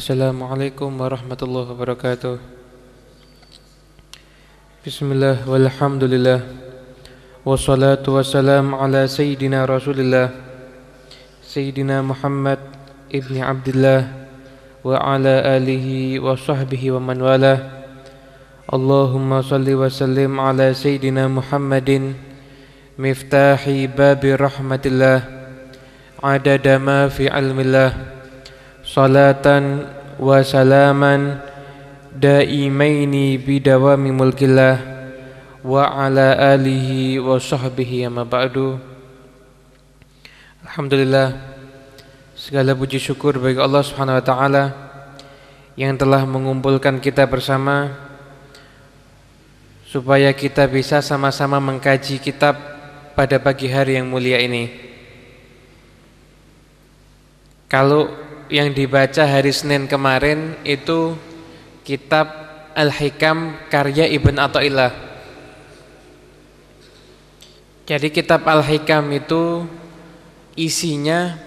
Assalamualaikum warahmatullahi wabarakatuh. Bismillah walhamdulillah. Wassalatu wassalam ala Sayyidina Rasulillah. Sayyidina Muhammad ibni Abdullah Wa ala alihi wa sahbihi wa man wala Allahumma salli wa sallim ala Sayyidina Muhammadin Miftahi babi rahmatillah. Adada ma fi ilmillah. Salatan daimaini bidawami mulkillah wa ala alihi wa sahbihi amma ba'du Alhamdulillah segala puji syukur bagi Allah Subhanahu wa taala yang telah mengumpulkan kita bersama supaya kita bisa sama-sama mengkaji kitab pada pagi hari yang mulia ini. Kalau yang dibaca hari Senin kemarin itu kitab Al-Hikam karya Ibn Atta'illah. Jadi kitab Al-Hikam itu isinya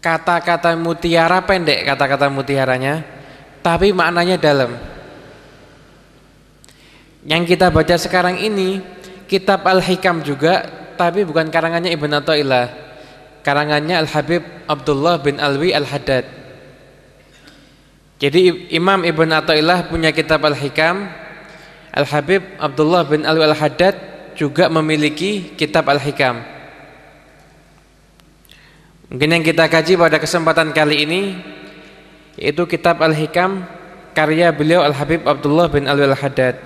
kata-kata mutiara pendek kata-kata mutiaranya tapi maknanya dalam. Yang kita baca sekarang ini kitab Al-Hikam juga tapi bukan karangannya Ibn Atta'illah karangannya Al-Habib Abdullah bin Alwi Al-Haddad. Jadi Imam Ibn Atta'illah punya kitab Al-Hikam, Al-Habib Abdullah bin Alwi Al-Haddad juga memiliki kitab Al-Hikam. Mungkin yang kita kaji pada kesempatan kali ini yaitu kitab Al-Hikam karya beliau Al-Habib Abdullah bin Alwi Al-Haddad.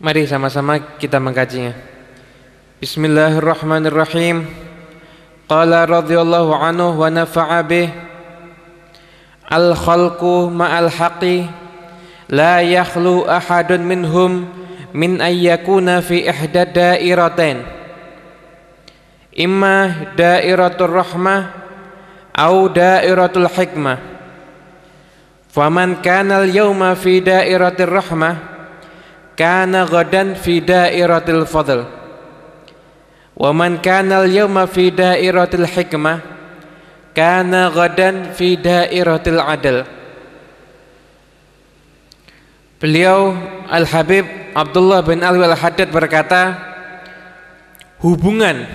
Mari sama-sama kita mengkajinya. بسم الله الرحمن الرحيم. قال رضي الله عنه ونفع به. الخلق مع الحق لا يخلو أحد منهم من أن يكون في إحدى الدائرتين. إما دائرة الرحمة أو دائرة الحكمة. فمن كان اليوم في دائرة الرحمة كان غدا في دائرة الفضل. Wa man kana al-yawma fi dairatil hikmah kana ghadan fi dairatil adl. Beliau Al-Habib Abdullah bin Alwi Al-Haddad berkata hubungan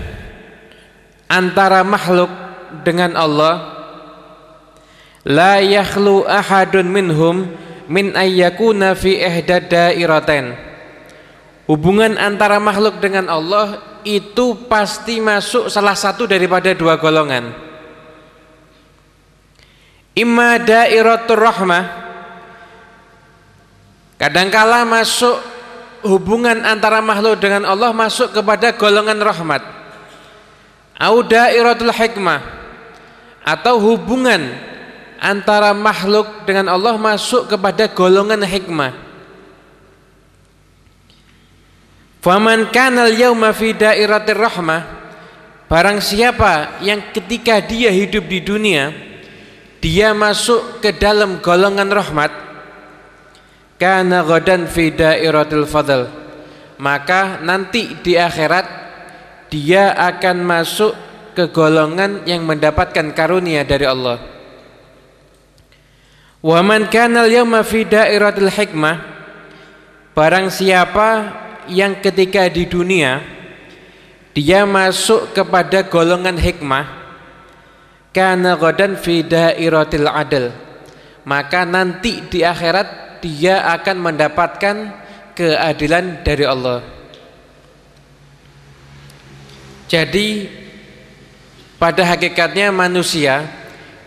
antara makhluk dengan Allah la yakhlu ahadun minhum min ayyakuna fi ihda dairatain hubungan antara makhluk dengan Allah itu pasti masuk salah satu daripada dua golongan. Imma dairatul rahmah. Kadangkala masuk hubungan antara makhluk dengan Allah masuk kepada golongan rahmat. Au dairatul hikmah. Atau hubungan antara makhluk dengan Allah masuk kepada golongan hikmah Faman kanal yauma fi dairatir rahmah. Barang siapa yang ketika dia hidup di dunia Dia masuk ke dalam golongan rahmat Kana ghadan fi dairatil fadl. Maka nanti di akhirat Dia akan masuk ke golongan yang mendapatkan karunia dari Allah. Waman kanal yauma fi dairatil hikmah. Barang siapa yang ketika di dunia dia masuk kepada golongan hikmah karena godan fi dairatil adl. Maka nanti di akhirat dia akan mendapatkan keadilan dari Allah. Jadi pada hakikatnya manusia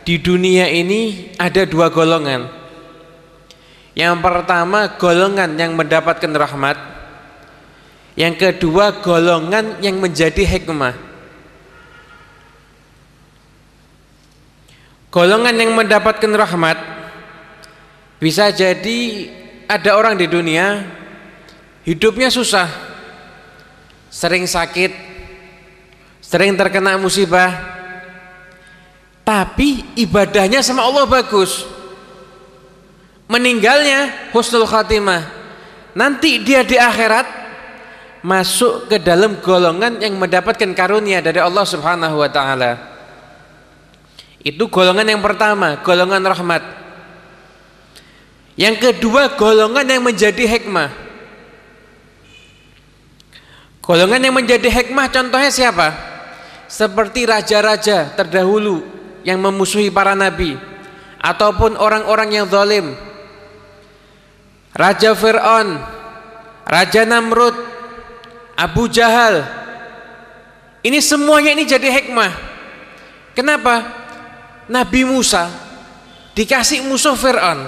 di dunia ini ada dua golongan. Yang pertama golongan yang mendapatkan rahmat yang kedua golongan yang menjadi hikmah. Golongan yang mendapatkan rahmat bisa jadi ada orang di dunia hidupnya susah, sering sakit, sering terkena musibah, tapi ibadahnya sama Allah bagus. Meninggalnya husnul khatimah. Nanti dia di akhirat masuk ke dalam golongan yang mendapatkan karunia dari Allah Subhanahu wa taala. Itu golongan yang pertama, golongan rahmat. Yang kedua, golongan yang menjadi hikmah. Golongan yang menjadi hikmah contohnya siapa? Seperti raja-raja terdahulu yang memusuhi para nabi ataupun orang-orang yang zalim. Raja Fir'aun, Raja Namrud, Abu Jahal. Ini semuanya ini jadi hikmah. Kenapa? Nabi Musa dikasih musuh Fir'aun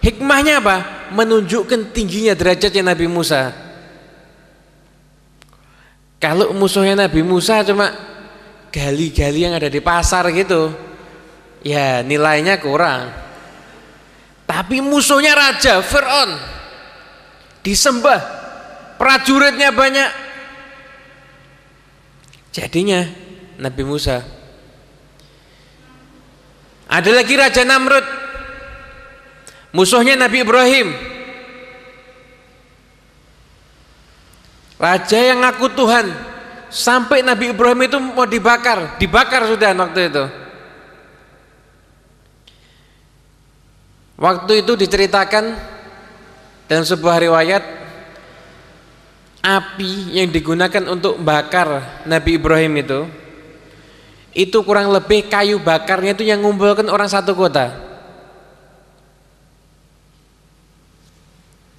hikmahnya apa? menunjukkan tingginya derajatnya Nabi Musa kalau musuhnya Nabi Musa cuma gali-gali yang ada di pasar gitu ya nilainya kurang tapi musuhnya raja Fir'aun disembah prajuritnya banyak jadinya Nabi Musa ada lagi Raja Namrud. Musuhnya Nabi Ibrahim. Raja yang ngaku Tuhan. Sampai Nabi Ibrahim itu mau dibakar. Dibakar sudah waktu itu. Waktu itu diceritakan dalam sebuah riwayat api yang digunakan untuk bakar Nabi Ibrahim itu itu kurang lebih kayu bakarnya itu yang ngumpulkan orang satu kota.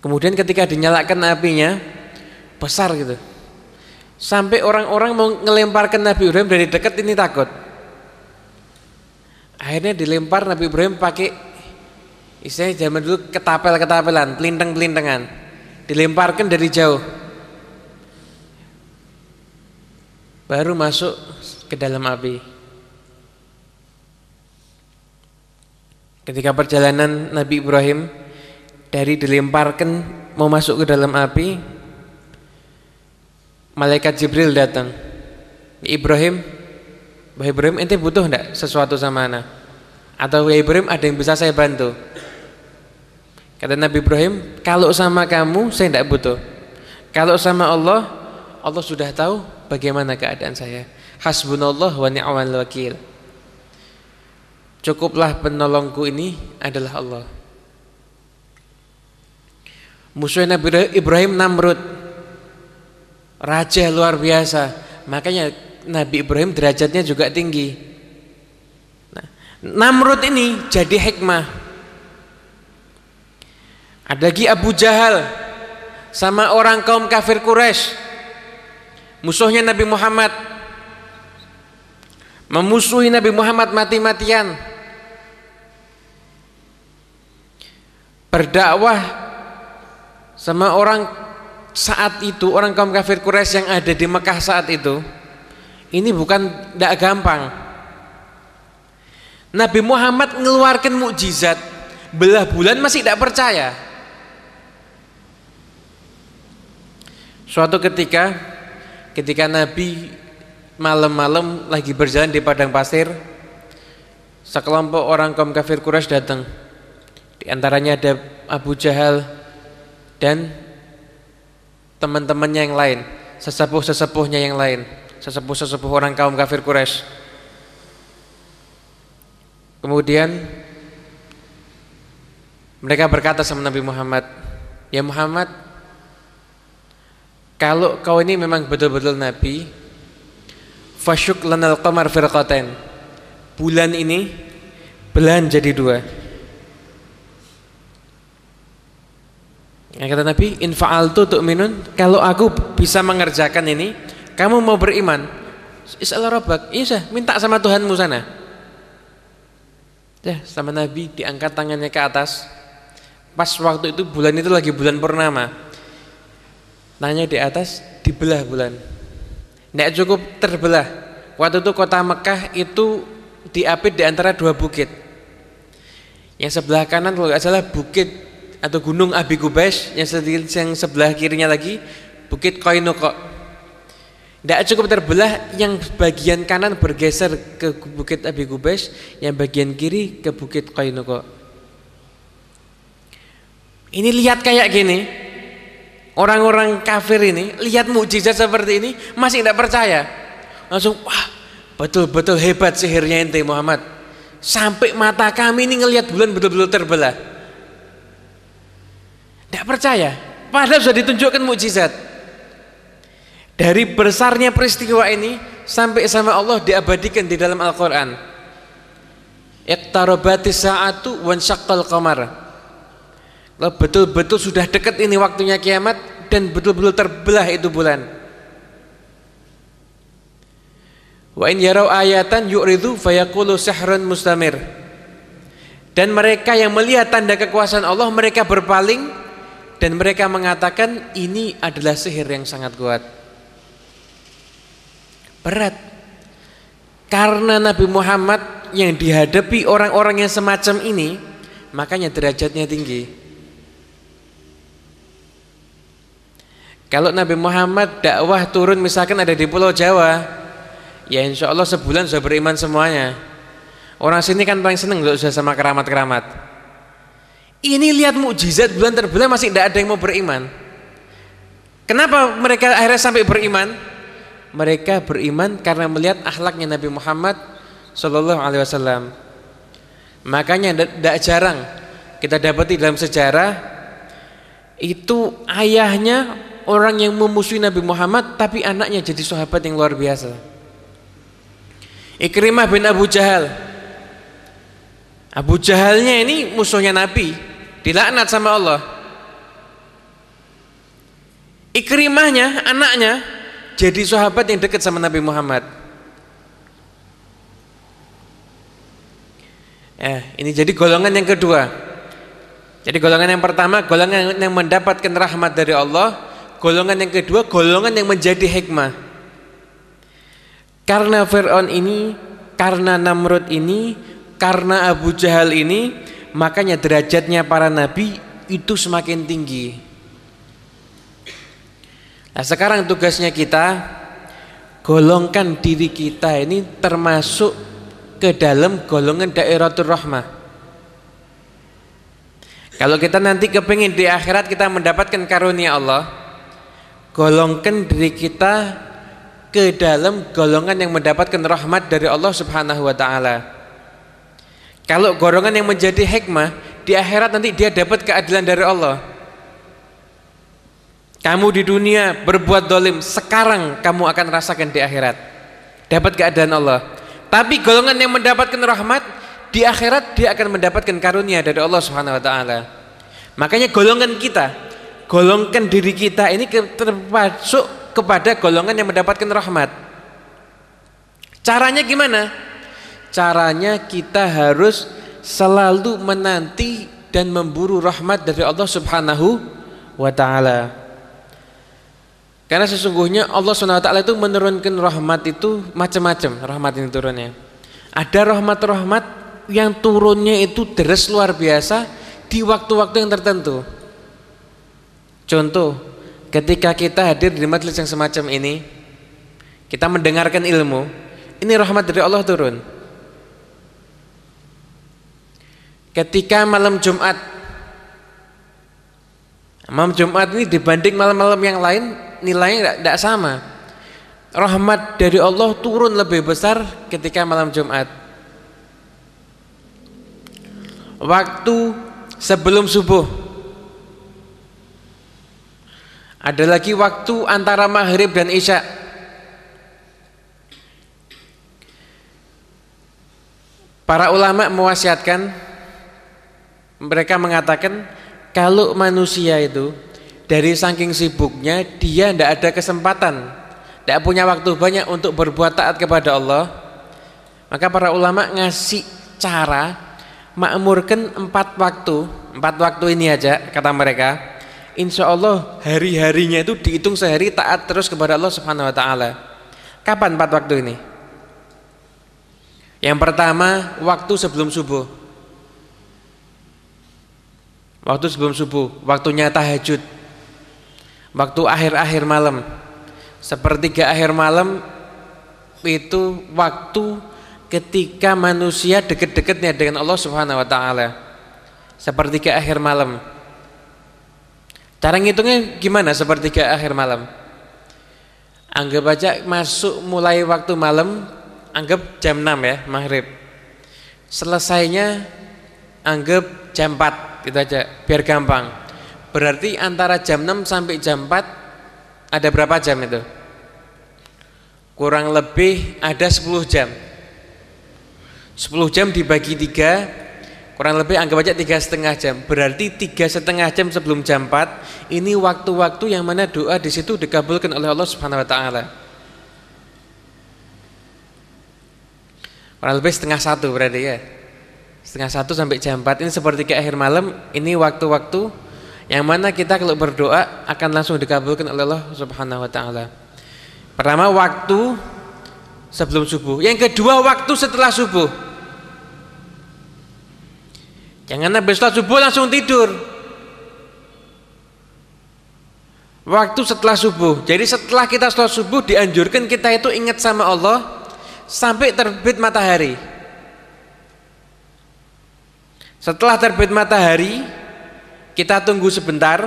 Kemudian ketika dinyalakan apinya besar gitu. Sampai orang-orang mau ngelemparkan Nabi Ibrahim dari dekat ini takut. Akhirnya dilempar Nabi Ibrahim pakai istilahnya zaman dulu ketapel-ketapelan pelintang-pelintangan dilemparkan dari jauh baru masuk ke dalam api. Ketika perjalanan Nabi Ibrahim dari dilemparkan mau masuk ke dalam api, malaikat Jibril datang. Ibrahim, Bah Ibrahim ente butuh enggak sesuatu sama anak? Atau ya Ibrahim ada yang bisa saya bantu? Kata Nabi Ibrahim, kalau sama kamu saya tidak butuh. Kalau sama Allah, Allah sudah tahu bagaimana keadaan saya? Hasbunallah wa ni'mal wakil. Cukuplah penolongku ini adalah Allah. Musuh Nabi Ibrahim Namrud. Raja luar biasa. Makanya Nabi Ibrahim derajatnya juga tinggi. Nah, Namrud ini jadi hikmah. Ada lagi Abu Jahal sama orang kaum kafir Quraisy musuhnya Nabi Muhammad. Memusuhi Nabi Muhammad mati-matian. Berdakwah sama orang saat itu orang kaum kafir Quraisy yang ada di Mekah saat itu ini bukan tidak gampang. Nabi Muhammad mengeluarkan mukjizat belah bulan masih tidak percaya. Suatu ketika ketika Nabi malam-malam lagi berjalan di padang pasir sekelompok orang kaum kafir Quraisy datang. Di antaranya ada Abu Jahal dan teman-temannya yang lain sesepuh-sesepuhnya yang lain sesepuh-sesepuh orang kaum kafir Quraisy. Kemudian mereka berkata sama Nabi Muhammad ya Muhammad kalau kau ini memang betul-betul Nabi Fasyuk lanal qamar firqatain. Bulan ini belahan jadi dua. Yang kata Nabi, in fa'altu tu'minun, kalau aku bisa mengerjakan ini, kamu mau beriman? Is'al rabbak. Iya, minta sama Tuhanmu sana. Ya, sama Nabi diangkat tangannya ke atas. Pas waktu itu bulan itu lagi bulan purnama. Tanya di atas, dibelah bulan. Tidak cukup terbelah. Waktu itu kota Mekah itu diapit di antara dua bukit. Yang sebelah kanan kalau nggak salah bukit atau gunung Abi Gubais, yang, yang sebelah kirinya lagi bukit Koinoko. Tidak cukup terbelah, yang bagian kanan bergeser ke bukit Abi Gubais, yang bagian kiri ke bukit Koinoko. Ini lihat kayak gini, Orang-orang kafir ini lihat mukjizat seperti ini masih tidak percaya. Langsung wah betul-betul hebat sihirnya ente Muhammad. Sampai mata kami ini ngelihat bulan betul-betul terbelah. Tidak percaya. Padahal sudah ditunjukkan mukjizat. Dari besarnya peristiwa ini sampai sama Allah diabadikan di dalam Al-Qur'an. Sa'atu wan qamar. Betul-betul sudah dekat ini waktunya kiamat dan betul-betul terbelah itu bulan. Wa in yarau ayatan yu'ridu fayaqulu sihrun mustamir. Dan mereka yang melihat tanda kekuasaan Allah mereka berpaling dan mereka mengatakan ini adalah sihir yang sangat kuat. Berat. Karena Nabi Muhammad yang dihadapi orang-orang yang semacam ini, makanya derajatnya tinggi. Kalau Nabi Muhammad dakwah turun misalkan ada di Pulau Jawa, ya insya Allah sebulan sudah beriman semuanya. Orang sini kan paling seneng loh sudah sama keramat-keramat. Ini lihat mukjizat bulan terbelah masih tidak ada yang mau beriman. Kenapa mereka akhirnya sampai beriman? Mereka beriman karena melihat akhlaknya Nabi Muhammad Sallallahu Alaihi Wasallam. Makanya tidak jarang kita dapati dalam sejarah itu ayahnya orang yang memusuhi Nabi Muhammad tapi anaknya jadi sahabat yang luar biasa. Ikrimah bin Abu Jahal. Abu Jahalnya ini musuhnya Nabi, dilaknat sama Allah. Ikrimahnya anaknya jadi sahabat yang dekat sama Nabi Muhammad. Eh, ini jadi golongan yang kedua. Jadi golongan yang pertama golongan yang mendapatkan rahmat dari Allah, golongan yang kedua golongan yang menjadi hikmah. Karena Fir'aun ini, karena Namrud ini, karena Abu Jahal ini, makanya derajatnya para nabi itu semakin tinggi. Nah sekarang tugasnya kita golongkan diri kita ini termasuk ke dalam golongan daeratul rahmah. Kalau kita nanti kepingin di akhirat kita mendapatkan karunia Allah, golongkan diri kita ke dalam golongan yang mendapatkan rahmat dari Allah Subhanahu wa taala. Kalau golongan yang menjadi hikmah di akhirat nanti dia dapat keadilan dari Allah. Kamu di dunia berbuat dolim Sekarang kamu akan rasakan di akhirat Dapat keadaan Allah Tapi golongan yang mendapatkan rahmat Di akhirat dia akan mendapatkan karunia dari Allah subhanahu wa ta'ala Makanya golongan kita Golongkan diri kita ini termasuk kepada golongan yang mendapatkan rahmat Caranya gimana? Caranya kita harus selalu menanti dan memburu rahmat dari Allah subhanahu wa ta'ala karena sesungguhnya Allah SWT itu menurunkan rahmat itu macam-macam rahmat ini turunnya. Ada rahmat-rahmat yang turunnya itu deras luar biasa di waktu-waktu yang tertentu. Contoh, ketika kita hadir di majelis yang semacam ini, kita mendengarkan ilmu, ini rahmat dari Allah turun. Ketika malam Jumat, malam Jumat ini dibanding malam-malam yang lain nilainya tidak sama. Rahmat dari Allah turun lebih besar ketika malam Jumat. Waktu sebelum subuh. Ada lagi waktu antara maghrib dan isya. Para ulama mewasiatkan mereka mengatakan kalau manusia itu dari saking sibuknya dia tidak ada kesempatan tidak punya waktu banyak untuk berbuat taat kepada Allah maka para ulama ngasih cara makmurkan empat waktu empat waktu ini aja kata mereka insya Allah hari-harinya itu dihitung sehari taat terus kepada Allah subhanahu wa ta'ala. Kapan empat waktu ini? Yang pertama waktu sebelum subuh. Waktu sebelum subuh waktunya tahajud. Waktu akhir-akhir malam. Sepertiga akhir malam itu waktu ketika manusia dekat-dekatnya dengan Allah Subhanahu wa taala. Sepertiga akhir malam cara ngitungnya gimana sepertiga akhir malam? Anggap aja masuk mulai waktu malam anggap jam 6 ya maghrib. Selesainya anggap jam 4 gitu aja biar gampang. Berarti antara jam 6 sampai jam 4 ada berapa jam itu? Kurang lebih ada 10 jam. 10 jam dibagi 3 kurang lebih anggap aja tiga setengah jam. Berarti tiga setengah jam sebelum jam 4 ini waktu-waktu yang mana doa di situ dikabulkan oleh Allah Subhanahu Wa Taala. Kurang lebih setengah satu berarti ya. Setengah satu sampai jam 4 ini seperti ke akhir malam ini waktu-waktu yang mana kita kalau berdoa akan langsung dikabulkan oleh Allah Subhanahu Wa Taala. Pertama waktu sebelum subuh. Yang kedua waktu setelah subuh jangan habis setelah subuh langsung tidur waktu setelah subuh jadi setelah kita setelah subuh dianjurkan kita itu ingat sama Allah sampai terbit matahari. Setelah terbit matahari, kita tunggu sebentar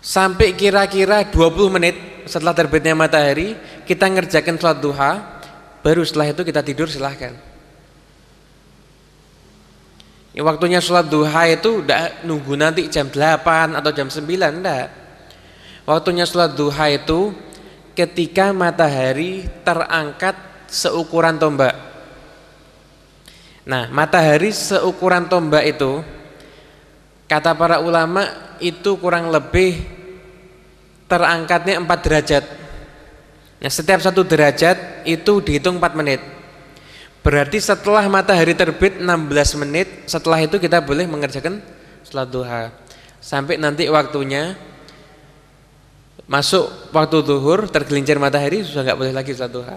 sampai kira-kira 20 menit setelah terbitnya matahari, kita ngerjakan sholat duha, baru setelah itu kita tidur silahkan. Ya, waktunya sholat duha itu tidak nunggu nanti jam 8 atau jam 9, enggak. Waktunya sholat duha itu ketika matahari terangkat seukuran tombak. Nah, matahari seukuran tombak itu kata para ulama itu kurang lebih terangkatnya 4 derajat. Nah, setiap satu derajat itu dihitung 4 menit. Berarti setelah matahari terbit 16 menit, setelah itu kita boleh mengerjakan salat duha. Sampai nanti waktunya Masuk waktu zuhur tergelincir matahari sudah nggak boleh lagi salat duha.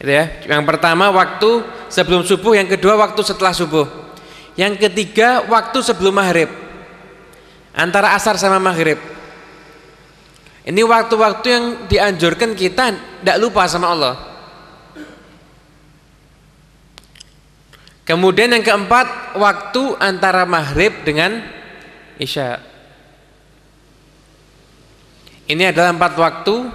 Itu ya. Yang pertama waktu sebelum subuh, yang kedua waktu setelah subuh. Yang ketiga waktu sebelum maghrib. Antara asar sama maghrib. Ini waktu-waktu yang dianjurkan kita tidak lupa sama Allah. Kemudian yang keempat waktu antara maghrib dengan isya. Ini adalah empat waktu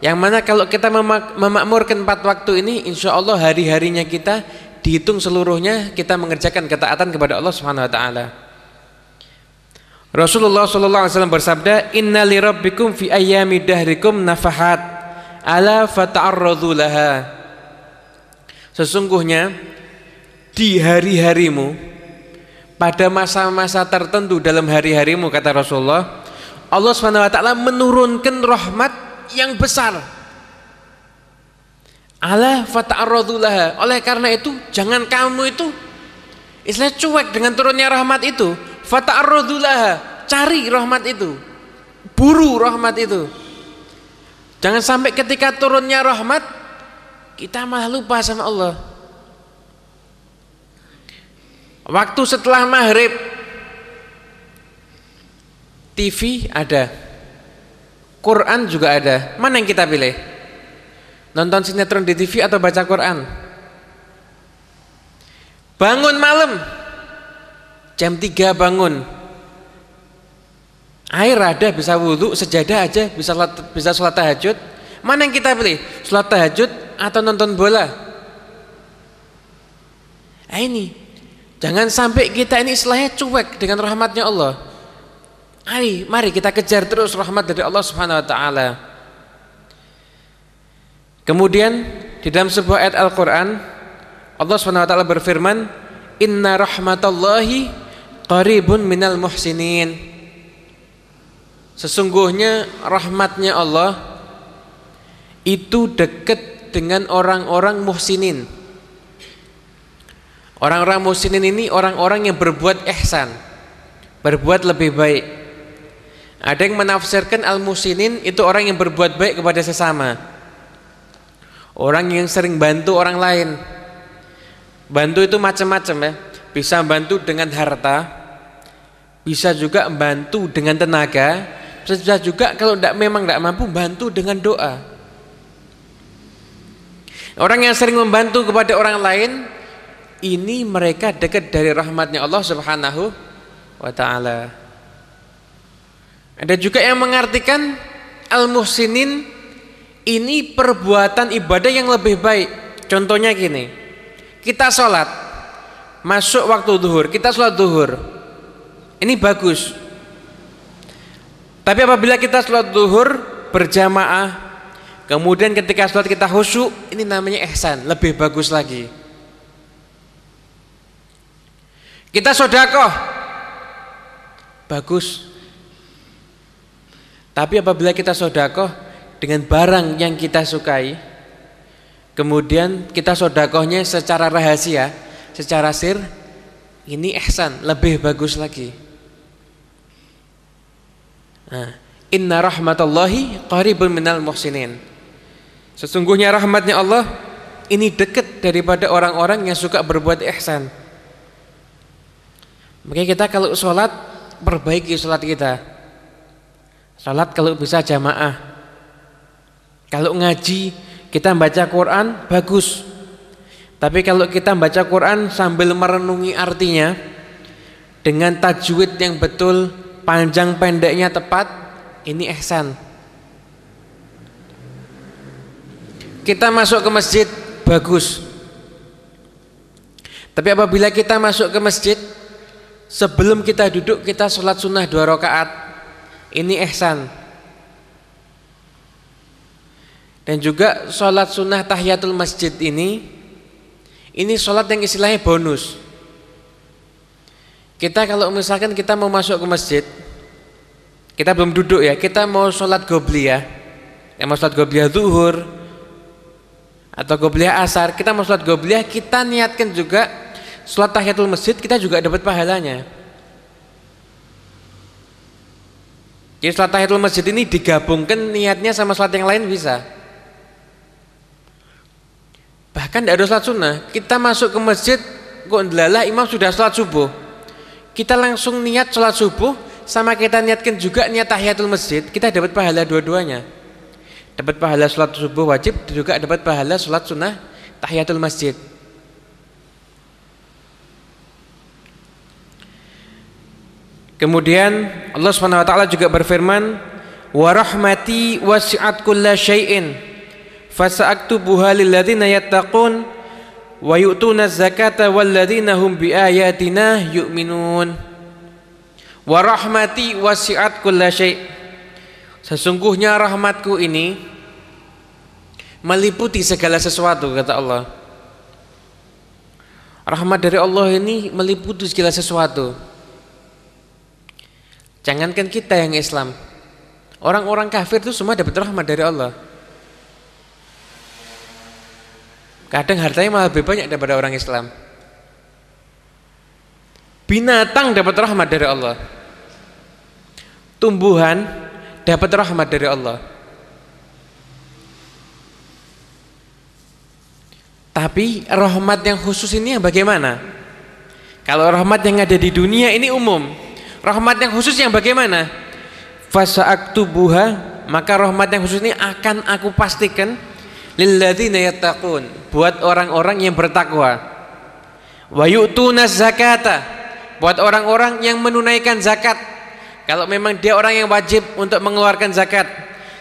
yang mana kalau kita memak memakmurkan empat waktu ini insya Allah hari-harinya kita dihitung seluruhnya kita mengerjakan ketaatan kepada Allah Subhanahu wa taala. Rasulullah sallallahu alaihi wasallam bersabda, "Inna li rabbikum fi ayyami dahrikum nafahat ala fata'arradu laha." Sesungguhnya di hari-harimu pada masa-masa tertentu dalam hari-harimu kata Rasulullah Allah SWT menurunkan rahmat yang besar. Ala fata'arradulaha oleh karena itu jangan kamu itu istilah cuek dengan turunnya rahmat itu. Fata'arradulaha cari rahmat itu. Buru rahmat itu. Jangan sampai ketika turunnya rahmat kita malah lupa sama Allah waktu setelah maghrib TV ada. Quran juga ada. Mana yang kita pilih? Nonton sinetron di TV atau baca Quran? Bangun malam. Jam 3 bangun. Air ada bisa wudhu sejadah aja bisa bisa sholat tahajud. Mana yang kita pilih? Sholat tahajud atau nonton bola? Nah ini jangan sampai kita ini istilahnya cuek dengan rahmatnya Allah Mari, mari kita kejar terus rahmat dari Allah Subhanahu wa taala. Kemudian di dalam sebuah ayat Al-Qur'an Allah Subhanahu wa taala berfirman, "Inna rahmatallahi qaribun minal muhsinin." Sesungguhnya rahmatnya Allah itu dekat dengan orang-orang muhsinin. Orang-orang muhsinin ini orang-orang yang berbuat ihsan, berbuat lebih baik. Ada yang menafsirkan al-musinin itu orang yang berbuat baik kepada sesama. Orang yang sering bantu orang lain. Bantu itu macam-macam ya. Bisa bantu dengan harta, bisa juga bantu dengan tenaga, bisa juga kalau tidak memang tidak mampu bantu dengan doa. Orang yang sering membantu kepada orang lain ini mereka dekat dari rahmatnya Allah Subhanahu wa taala. Ada juga yang mengartikan al-muhsinin ini perbuatan ibadah yang lebih baik. Contohnya gini, kita sholat, masuk waktu duhur, kita sholat duhur, ini bagus. Tapi apabila kita sholat duhur berjamaah, kemudian ketika sholat kita khusyuk, ini namanya ihsan, lebih bagus lagi. Kita sodakoh, bagus. Tapi apabila kita sodakoh dengan barang yang kita sukai, kemudian kita sodakohnya secara rahasia, secara sir, ini ihsan, lebih bagus lagi. Nah, inna rahmatallahi qaribun minal muhsinin. Sesungguhnya rahmatnya Allah ini dekat daripada orang-orang yang suka berbuat ihsan. Makanya kita kalau sholat perbaiki sholat kita. Sholat kalau bisa jamaah. Kalau ngaji kita baca Quran bagus. Tapi kalau kita baca Quran sambil merenungi artinya dengan tajwid yang betul, panjang pendeknya tepat, ini ihsan. Kita masuk ke masjid bagus. Tapi apabila kita masuk ke masjid sebelum kita duduk kita sholat sunnah dua rakaat. Ini ihsan. Dan juga sholat sunnah tahiyatul masjid ini ini sholat yang istilahnya bonus. Kita kalau misalkan kita mau masuk ke masjid kita belum duduk ya kita mau sholat gobliyah. Yang mau sholat gobliyah zuhur atau gobliyah asar kita mau sholat gobliyah kita niatkan juga Sholat tahiyatul masjid kita juga dapat pahalanya. Jadi sholat tahiyatul masjid ini digabungkan niatnya sama sholat yang lain bisa. Bahkan tidak ada sholat sunnah. Kita masuk ke masjid, kok ndelalah imam sudah sholat subuh. Kita langsung niat sholat subuh, sama kita niatkan juga niat tahiyatul masjid, kita dapat pahala dua-duanya. Dapat pahala sholat subuh wajib, juga dapat pahala sholat sunnah tahiyatul masjid. Kemudian Allah taala juga berfirman, "Wa rahmati wasi'at kulla syai'in fasa'aktubuha lil ladzina yattaqun wa yu'tuna zakata wal hum biayatina yu'minun." Wa rahmati wasi'at kulla syai'. Sesungguhnya rahmatku ini meliputi segala sesuatu kata Allah. Rahmat dari Allah ini meliputi segala sesuatu. Jangankan kita yang Islam, orang-orang kafir itu semua dapat rahmat dari Allah. Kadang hartanya malah lebih banyak daripada orang Islam. Binatang dapat rahmat dari Allah. Tumbuhan dapat rahmat dari Allah. Tapi rahmat yang khusus ini bagaimana? Kalau rahmat yang ada di dunia ini umum, Rahmat yang khusus yang bagaimana? Fasa'aktubuha maka rahmat yang khusus ini akan aku pastikan lilladzina yattaqun buat orang-orang yang bertakwa. Wa yu'tuna zakata buat orang-orang yang menunaikan zakat. Kalau memang dia orang yang wajib untuk mengeluarkan zakat.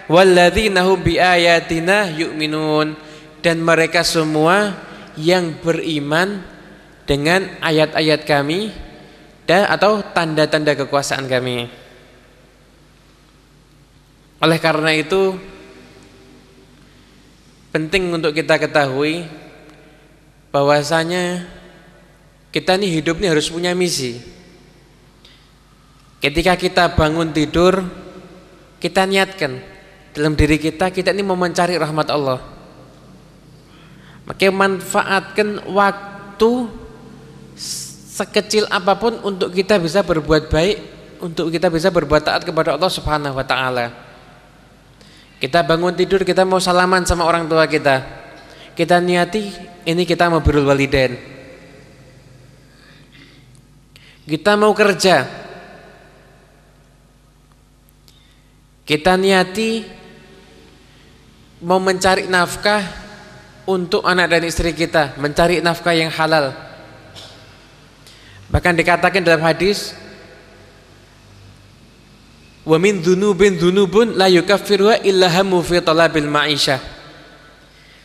Walladzina hum biayatina yu'minun dan mereka semua yang beriman dengan ayat-ayat kami dan atau tanda-tanda kekuasaan kami. Oleh karena itu penting untuk kita ketahui bahwasanya kita ini hidup ini harus punya misi. Ketika kita bangun tidur, kita niatkan dalam diri kita kita ini mau mencari rahmat Allah. Maka manfaatkan waktu sekecil apa pun untuk kita bisa berbuat baik, untuk kita bisa berbuat taat kepada Allah Subhanahu wa taala. Kita bangun tidur kita mau salaman sama orang tua kita. Kita niati ini kita mau birrul walidain. Kita mau kerja. Kita niati mau mencari nafkah untuk anak dan istri kita, mencari nafkah yang halal Bahkan dikatakan dalam hadis wa min dzunubin dzunubun la yukaffiruha illa hamu fi talabil ma'isyah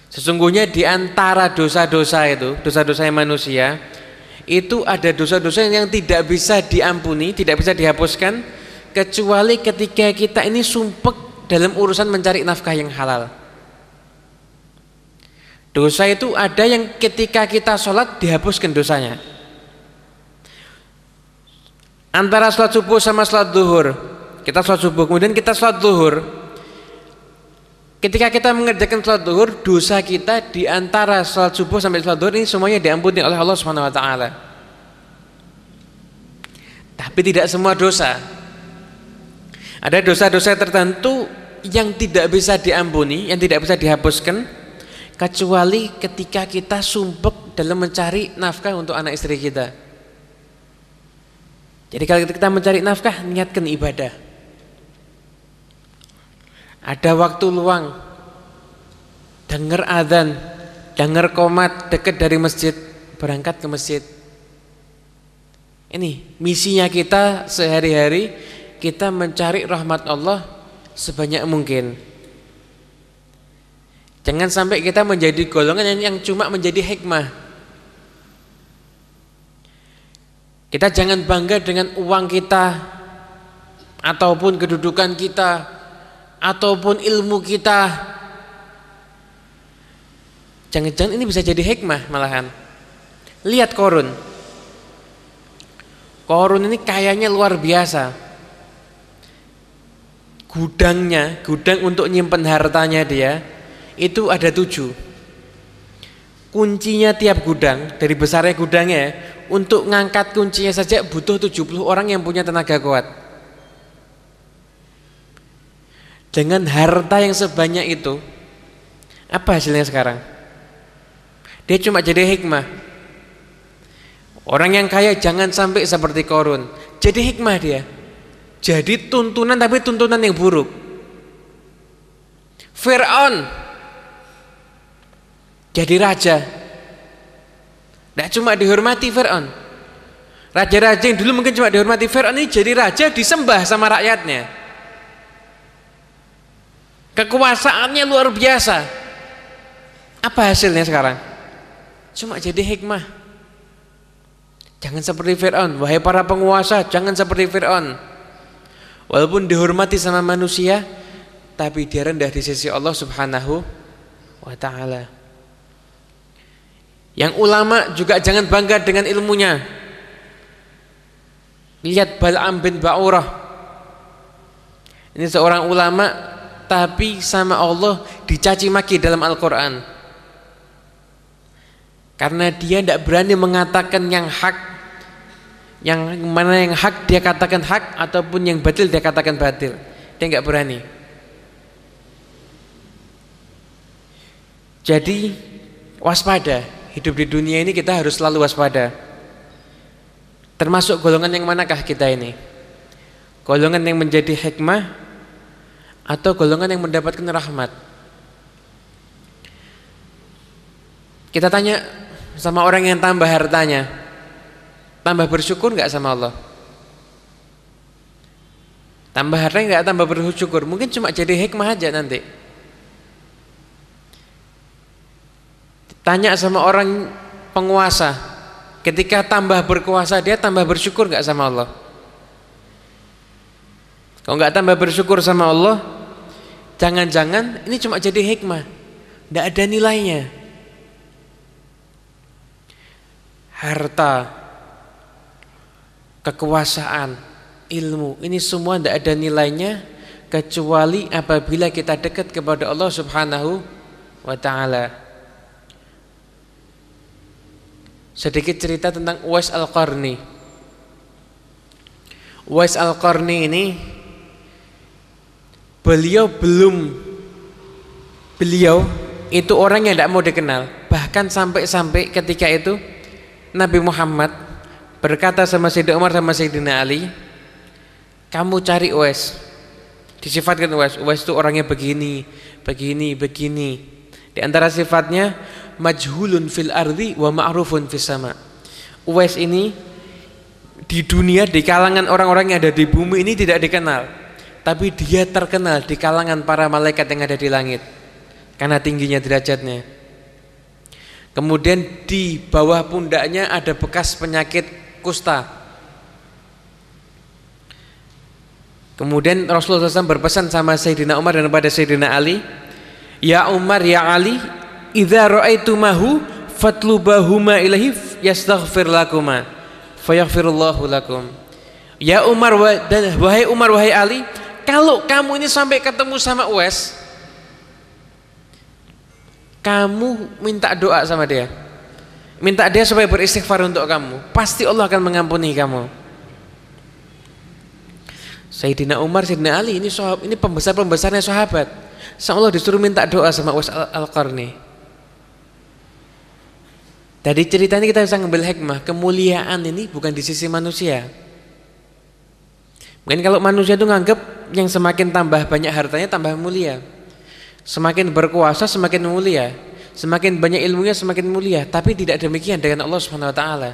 sesungguhnya di antara dosa-dosa itu dosa-dosa manusia itu ada dosa-dosa yang tidak bisa diampuni tidak bisa dihapuskan kecuali ketika kita ini sumpek dalam urusan mencari nafkah yang halal. Dosa itu ada yang ketika kita sholat dihapuskan dosanya antara sholat subuh sama sholat duhur kita sholat subuh, kemudian kita sholat duhur. Ketika kita mengerjakan sholat duhur, dosa kita di antara sholat subuh sampai sholat duhur ini semuanya diampuni oleh Allah Subhanahu Wa Taala. Tapi tidak semua dosa. Ada dosa-dosa tertentu yang tidak bisa diampuni, yang tidak bisa dihapuskan, kecuali ketika kita sumpek dalam mencari nafkah untuk anak istri kita. Jadi kalau kita mencari nafkah, niatkan ibadah. Ada waktu luang. Dengar adzan Dengar komat dekat dari masjid Berangkat ke masjid. Ini misinya kita sehari-hari Kita mencari rahmat Allah Sebanyak mungkin. Jangan sampai kita menjadi golongan yang cuma menjadi hikmah Kita jangan bangga dengan uang kita Ataupun kedudukan kita ataupun ilmu kita. Jangan-jangan ini bisa jadi hikmah malahan. Lihat korun. Korun ini kayaknya luar biasa. Gudangnya gudang untuk nyimpen hartanya dia itu ada tujuh. Kuncinya tiap gudang dari besarnya gudangnya untuk ngangkat kuncinya saja butuh 70 orang yang punya tenaga kuat. Dengan harta yang sebanyak itu apa hasilnya sekarang? Dia cuma jadi hikmah. Orang yang kaya jangan sampai seperti korun. Jadi hikmah dia. Jadi tuntunan tapi tuntunan yang buruk. Fir'aun jadi raja tidak cuma dihormati Fir'aun raja-raja yang dulu mungkin cuma dihormati Fir'aun ini jadi raja disembah sama rakyatnya Kekuasaannya luar biasa. Apa hasilnya sekarang? Cuma jadi hikmah. Jangan seperti Fir'aun. Wahai para penguasa, jangan seperti Fir'aun. Walaupun dihormati sama manusia, tapi dia rendah di sisi Allah subhanahu wa ta'ala. Yang ulama juga jangan bangga dengan ilmunya. Lihat Bal'am bin Ba'urah. Ini seorang ulama tapi sama Allah dicaci maki dalam Al-Quran karena dia tidak berani mengatakan yang hak yang mana yang hak dia katakan hak ataupun yang batil dia katakan batil dia nggak berani jadi waspada hidup di dunia ini kita harus selalu waspada termasuk golongan yang manakah kita ini golongan yang menjadi hikmah atau golongan yang mendapatkan rahmat. Kita tanya sama orang yang tambah hartanya, tambah bersyukur nggak sama Allah? Tambah hartanya nggak tambah bersyukur, mungkin cuma jadi hikmah aja nanti. Tanya sama orang penguasa, ketika tambah berkuasa dia tambah bersyukur nggak sama Allah? Kalau nggak tambah bersyukur sama Allah, jangan-jangan ini cuma jadi hikmah, tidak ada nilainya. Harta, kekuasaan, ilmu, ini semua tidak ada nilainya kecuali apabila kita dekat kepada Allah Subhanahu wa taala. Sedikit cerita tentang Uwais Al-Qarni. Uwais Al-Qarni ini beliau belum beliau itu orang yang tidak mau dikenal. Bahkan sampai-sampai ketika itu Nabi Muhammad berkata sama Sayyidina Umar sama Sayyidina Ali kamu cari Uwais. Disifatkan Uwais. Uwais itu orangnya begini begini begini. Di antara sifatnya majhulun fil ardi wa ma'rufun fis sama Uwais ini di dunia di kalangan orang-orang yang ada di bumi ini tidak dikenal tapi dia terkenal di kalangan para malaikat yang ada di langit karena tingginya derajatnya. Kemudian di bawah pundaknya ada bekas penyakit kusta. Kemudian Rasulullah SAW berpesan sama Sayyidina Umar dan kepada Sayyidina Ali, Ya Umar, Ya Ali, idza ra'aitumahu fatlubahuma ilahi yastaghfir lakuma fayaghfirullahu lakum. Ya Umar dan wahai Umar wahai Ali, kalau kamu ini sampai ketemu sama Uwais, kamu minta doa sama dia. Minta dia supaya beristighfar untuk kamu. Pasti Allah akan mengampuni kamu. Sayyidina Umar, Sayyidina Ali ini sahab, ini pembesar-pembesarnya sahabat. Sama Allah disuruh minta doa sama Uwais Al-Qarni. Dari cerita ini kita bisa ngambil hikmah, kemuliaan ini bukan di sisi manusia. Mungkin kalau manusia itu nganggap yang semakin tambah banyak hartanya tambah mulia. Semakin berkuasa semakin mulia. Semakin banyak ilmunya semakin mulia. Tapi tidak demikian dengan Allah Subhanahu wa taala.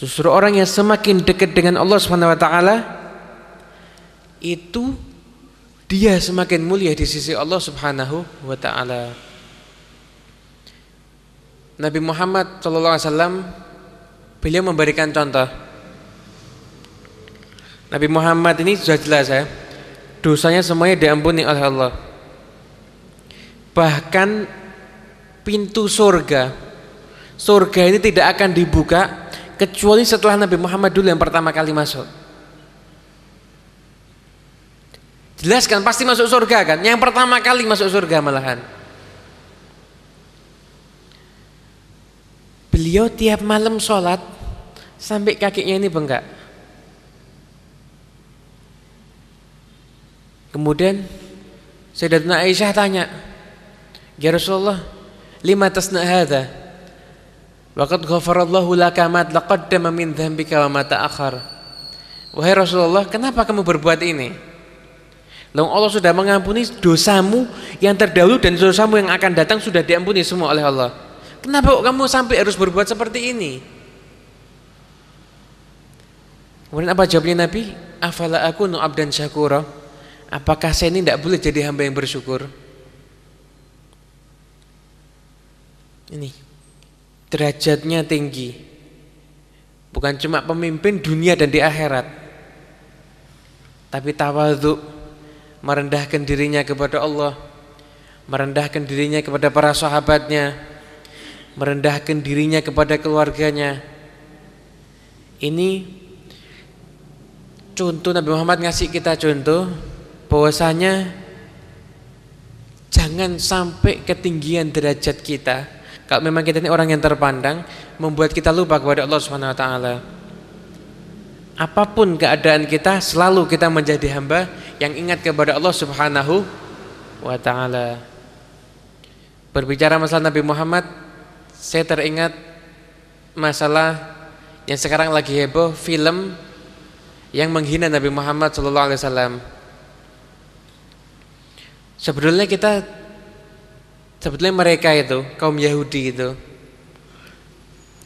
Justru orang yang semakin dekat dengan Allah Subhanahu wa taala itu dia semakin mulia di sisi Allah Subhanahu wa taala. Nabi Muhammad wasallam beliau memberikan contoh. Nabi Muhammad ini sudah jelas ya dosanya semuanya diampuni oleh Allah. Bahkan pintu surga surga ini tidak akan dibuka kecuali setelah Nabi Muhammad dulu yang pertama kali masuk. Jelas kan pasti masuk surga kan? Yang pertama kali masuk surga malahan beliau tiap malam sholat sampai kakinya ini bengkak Kemudian Sayyidatuna Aisyah tanya, "Ya Rasulullah, lima tasna hadza?" Waqad ghafarallahu laka ma taqaddama min dhanbika wa ma ta'akhkhar. Wahai Rasulullah, kenapa kamu berbuat ini? Lalu Allah sudah mengampuni dosamu yang terdahulu dan dosamu yang akan datang sudah diampuni semua oleh Allah. Kenapa kamu sampai harus berbuat seperti ini? Kemudian apa jawabnya Nabi? Afala aku nu abdan syakura? Apakah saya ini tidak boleh jadi hamba yang bersyukur? Ini derajatnya tinggi. Bukan cuma pemimpin dunia dan di akhirat. Tapi tawadhu merendahkan dirinya kepada Allah, merendahkan dirinya kepada para sahabatnya, merendahkan dirinya kepada keluarganya. Ini contoh Nabi Muhammad ngasih kita contoh bahwasanya jangan sampai ketinggian derajat kita kalau memang kita ini orang yang terpandang membuat kita lupa kepada Allah Subhanahu wa taala. Apa pun keadaan kita selalu kita menjadi hamba yang ingat kepada Allah Subhanahu wa taala. Berbicara masalah Nabi Muhammad, saya teringat masalah yang sekarang lagi heboh film yang menghina Nabi Muhammad sallallahu alaihi wasallam. Sebetulnya kita sebetulnya mereka itu kaum Yahudi itu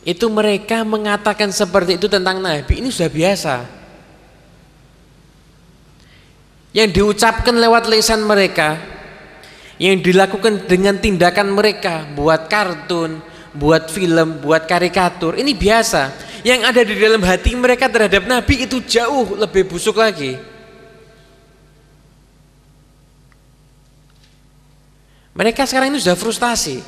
itu mereka mengatakan seperti itu tentang Nabi ini sudah biasa. Yang diucapkan lewat lisan mereka, yang dilakukan dengan tindakan mereka, buat kartun, buat film, buat karikatur, ini biasa. Yang ada di dalam hati mereka terhadap Nabi itu jauh lebih busuk lagi. Mereka sekarang ini sudah frustasi.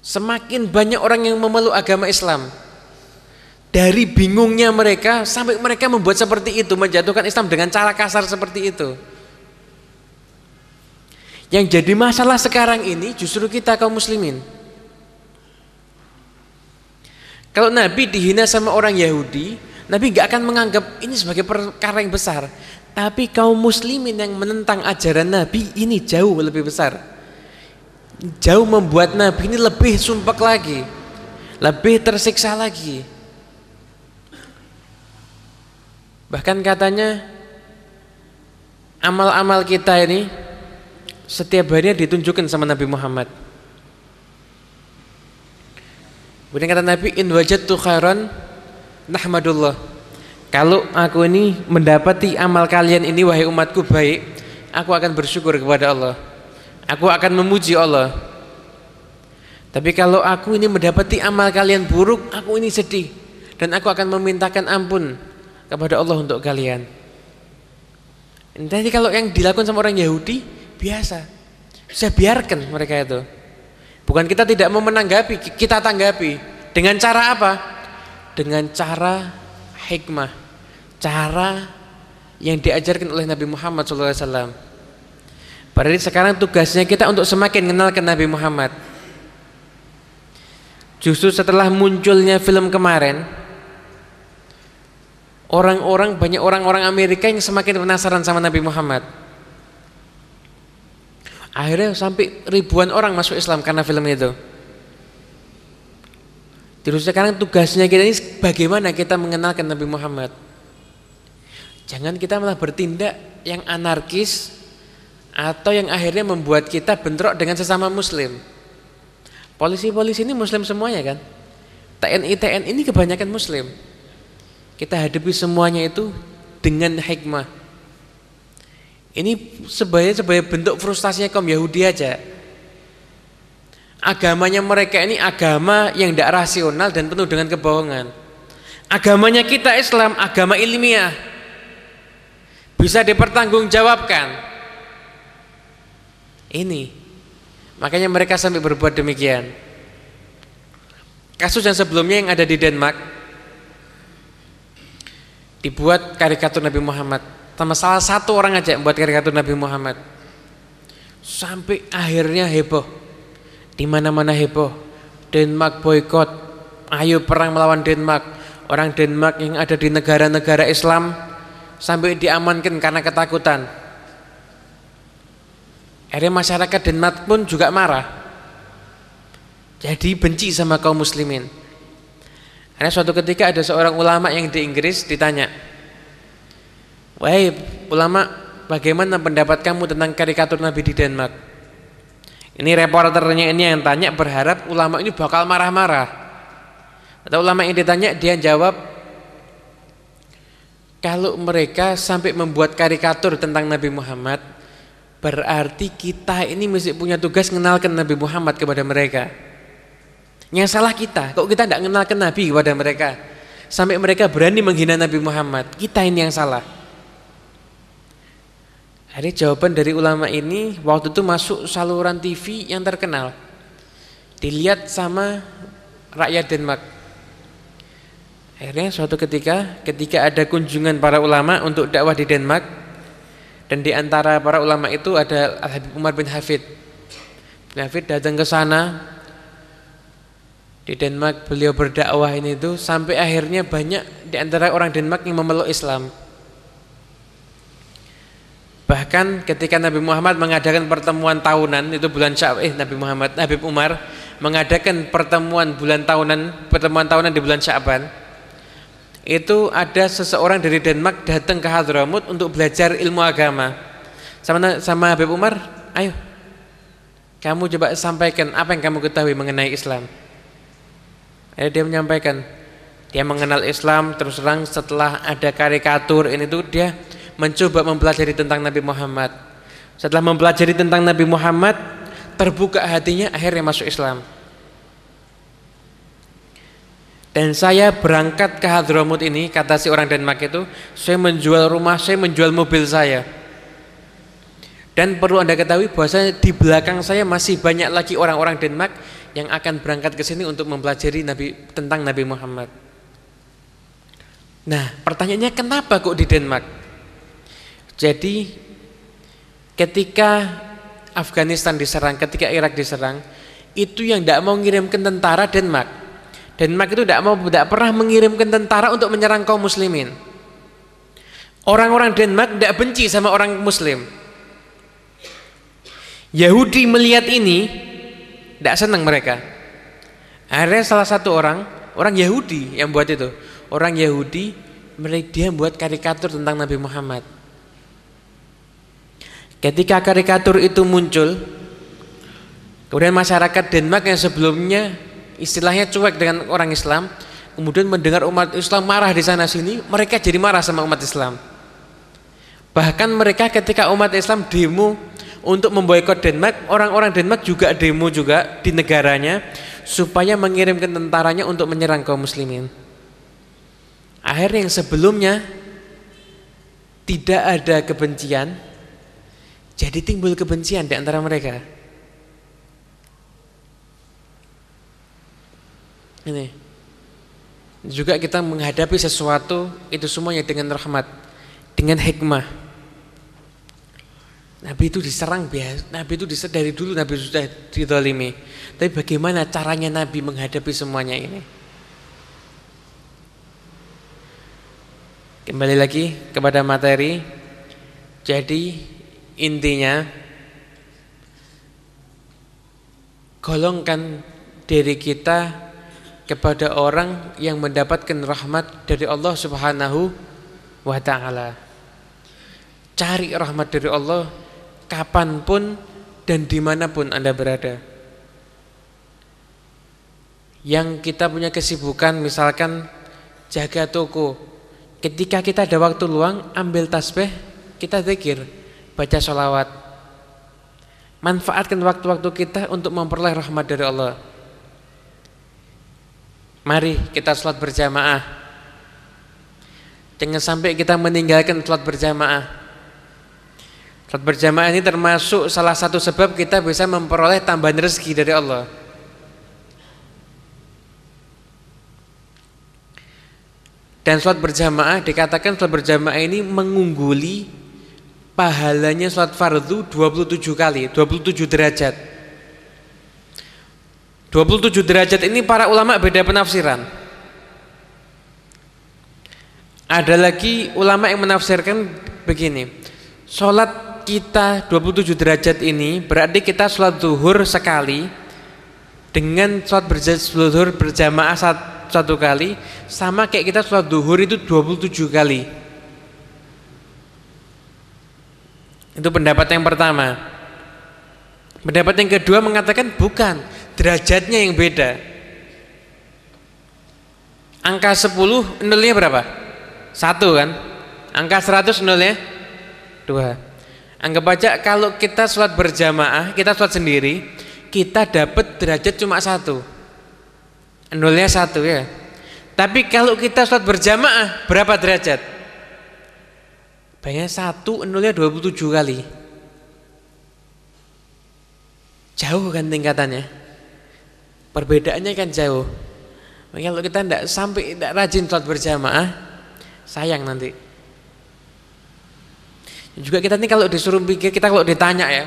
Semakin banyak orang yang memeluk agama Islam. Dari bingungnya mereka sampai mereka membuat seperti itu, menjatuhkan Islam dengan cara kasar seperti itu. Yang jadi masalah sekarang ini justru kita kaum muslimin. Kalau Nabi dihina sama orang Yahudi, Nabi gak akan menganggap ini sebagai perkara yang besar. Tapi kaum muslimin yang menentang ajaran Nabi ini jauh lebih besar. Jauh membuat Nabi ini lebih sumpek lagi lebih tersiksa lagi. Bahkan katanya amal-amal kita ini setiap harinya ditunjukkan sama Nabi Muhammad kemudian kata Nabi in wajadtu khairan nahmadullah. Kalau aku ini mendapati amal kalian ini wahai umatku baik aku akan bersyukur kepada Allah. Aku akan memuji Allah. Tapi kalau aku ini mendapati amal kalian buruk aku ini sedih. Dan aku akan memintakan ampun kepada Allah untuk kalian. Jadi kalau yang dilakukan sama orang Yahudi biasa. Saya biarkan mereka itu bukan kita tidak mau menanggapi kita tanggapi dengan cara apa dengan cara hikmah, cara yang diajarkan oleh Nabi Muhammad SAW. Berarti sekarang tugasnya kita untuk semakin kenal ke Nabi Muhammad. Justru setelah munculnya film kemarin, orang-orang banyak orang-orang Amerika yang semakin penasaran sama Nabi Muhammad. Akhirnya sampai ribuan orang masuk Islam karena film itu. Terus sekarang tugasnya kita ini bagaimana kita mengenalkan Nabi Muhammad. Jangan kita malah bertindak yang anarkis atau yang akhirnya membuat kita bentrok dengan sesama muslim. Polisi-polisi ini muslim semuanya kan? TNI-TNI ini kebanyakan muslim. Kita hadapi semuanya itu dengan hikmah. Ini sebagai sebagai bentuk frustasinya kaum Yahudi aja agamanya mereka ini agama yang tidak rasional dan penuh dengan kebohongan. Agamanya kita Islam, agama ilmiah. Bisa dipertanggungjawabkan. Ini. Makanya mereka sampai berbuat demikian. Kasus yang sebelumnya yang ada di Denmark dibuat karikatur Nabi Muhammad. Sama salah satu orang aja buat karikatur Nabi Muhammad. Sampai akhirnya heboh di mana-mana heboh. Denmark boykot. Ayo perang melawan Denmark. Orang Denmark yang ada di negara-negara Islam sampai diamankan karena ketakutan. Akhirnya masyarakat Denmark pun juga marah. Jadi benci sama kaum muslimin. Karena suatu ketika ada seorang ulama yang di Inggris ditanya, Wahai ulama, bagaimana pendapat kamu tentang karikatur Nabi di Denmark? Ini reporternya ini yang tanya berharap ulama ini bakal marah-marah. Atau ulama yang ditanya dia jawab kalau mereka sampai membuat karikatur tentang Nabi Muhammad berarti kita ini mesti punya tugas mengenalkan Nabi Muhammad kepada mereka. Yang salah kita, kok kita tidak mengenalkan Nabi kepada mereka sampai mereka berani menghina Nabi Muhammad. Kita ini yang salah. Jadi jawaban dari ulama ini waktu itu masuk saluran TV yang terkenal. Dilihat sama rakyat Denmark. Akhirnya suatu ketika ketika ada kunjungan para ulama untuk dakwah di Denmark dan di antara para ulama itu ada Al Habib Umar bin Hafid. Bin Hafid datang ke sana di Denmark beliau berdakwah ini itu sampai akhirnya banyak di antara orang Denmark yang memeluk Islam. Bahkan ketika Nabi Muhammad mengadakan pertemuan tahunan itu bulan Syawal, eh Nabi Muhammad, Habib Umar mengadakan pertemuan bulan tahunan, pertemuan tahunan di bulan Syaban. Itu ada seseorang dari Denmark datang ke Hadramut untuk belajar ilmu agama. Sama sama Habib Umar, ayo. Kamu coba sampaikan apa yang kamu ketahui mengenai Islam. Eh, dia menyampaikan dia mengenal Islam terus terang setelah ada karikatur ini tuh dia mencoba mempelajari tentang Nabi Muhammad. Setelah mempelajari tentang Nabi Muhammad, terbuka hatinya akhirnya masuk Islam. Dan saya berangkat ke Hadramut ini, kata si orang Denmark itu, saya menjual rumah, saya menjual mobil saya. Dan perlu Anda ketahui bahwa di belakang saya masih banyak lagi orang-orang Denmark yang akan berangkat ke sini untuk mempelajari Nabi tentang Nabi Muhammad. Nah, pertanyaannya kenapa kok di Denmark? Jadi ketika Afghanistan diserang, ketika Irak diserang, itu yang tidak mau mengirimkan tentara Denmark. Denmark itu tidak mau tidak pernah mengirimkan tentara untuk menyerang kaum muslimin. Orang-orang Denmark tidak benci sama orang muslim. Yahudi melihat ini tidak senang mereka. Akhirnya salah satu orang, orang Yahudi yang buat itu. Orang Yahudi, dia buat karikatur tentang Nabi Muhammad. Ketika karikatur itu muncul, kemudian masyarakat Denmark yang sebelumnya istilahnya cuek dengan orang Islam, kemudian mendengar umat Islam marah di sana sini, mereka jadi marah sama umat Islam. Bahkan mereka ketika umat Islam demo untuk memboikot Denmark, orang-orang Denmark juga demo juga di negaranya supaya mengirimkan tentaranya untuk menyerang kaum muslimin. Akhirnya yang sebelumnya tidak ada kebencian, jadi timbul kebencian di antara mereka. Ini. Juga kita menghadapi sesuatu itu semuanya dengan rahmat, dengan hikmah. Nabi itu diserang biasa, Nabi itu diserang dari dulu Nabi sudah didolimi. Tapi bagaimana caranya Nabi menghadapi semuanya ini? Kembali lagi kepada materi. Jadi intinya golongkan diri kita kepada orang yang mendapatkan rahmat dari Allah Subhanahu wa taala. Cari rahmat dari Allah kapan pun dan di mana pun Anda berada. Yang kita punya kesibukan misalkan jaga toko. Ketika kita ada waktu luang, ambil tasbih, kita zikir, baca sholawat. Manfaatkan waktu-waktu kita untuk memperoleh rahmat dari Allah. Mari kita sholat berjamaah Jangan sampai kita meninggalkan sholat berjamaah Sholat berjamaah ini termasuk salah satu sebab kita bisa memperoleh tambahan rezeki dari Allah Dan sholat berjamaah dikatakan sholat berjamaah ini mengungguli pahalanya sholat fardu 27 kali, 27 derajat 27 derajat ini para ulama beda penafsiran. Ada lagi ulama yang menafsirkan begini. Salat kita 27 derajat ini berarti kita salat zuhur sekali dengan zuhur berjamaah satu kali sama kayak kita salat zuhur itu 27 kali. Itu pendapat yang pertama. Pendapat yang kedua mengatakan bukan derajatnya yang beda angka 10 nolnya berapa? satu kan angka 100 nolnya dua anggap aja kalau kita sholat berjamaah kita sholat sendiri kita dapat derajat cuma satu nolnya satu ya tapi kalau kita sholat berjamaah berapa derajat? Banyak satu nolnya 27 kali jauh kan tingkatannya Perbedaannya kan jauh. Makanya kalau kita tidak sampai tidak rajin sholat berjamaah, sayang nanti. Juga kita ini kalau disuruh pikir, kita kalau ditanya ya,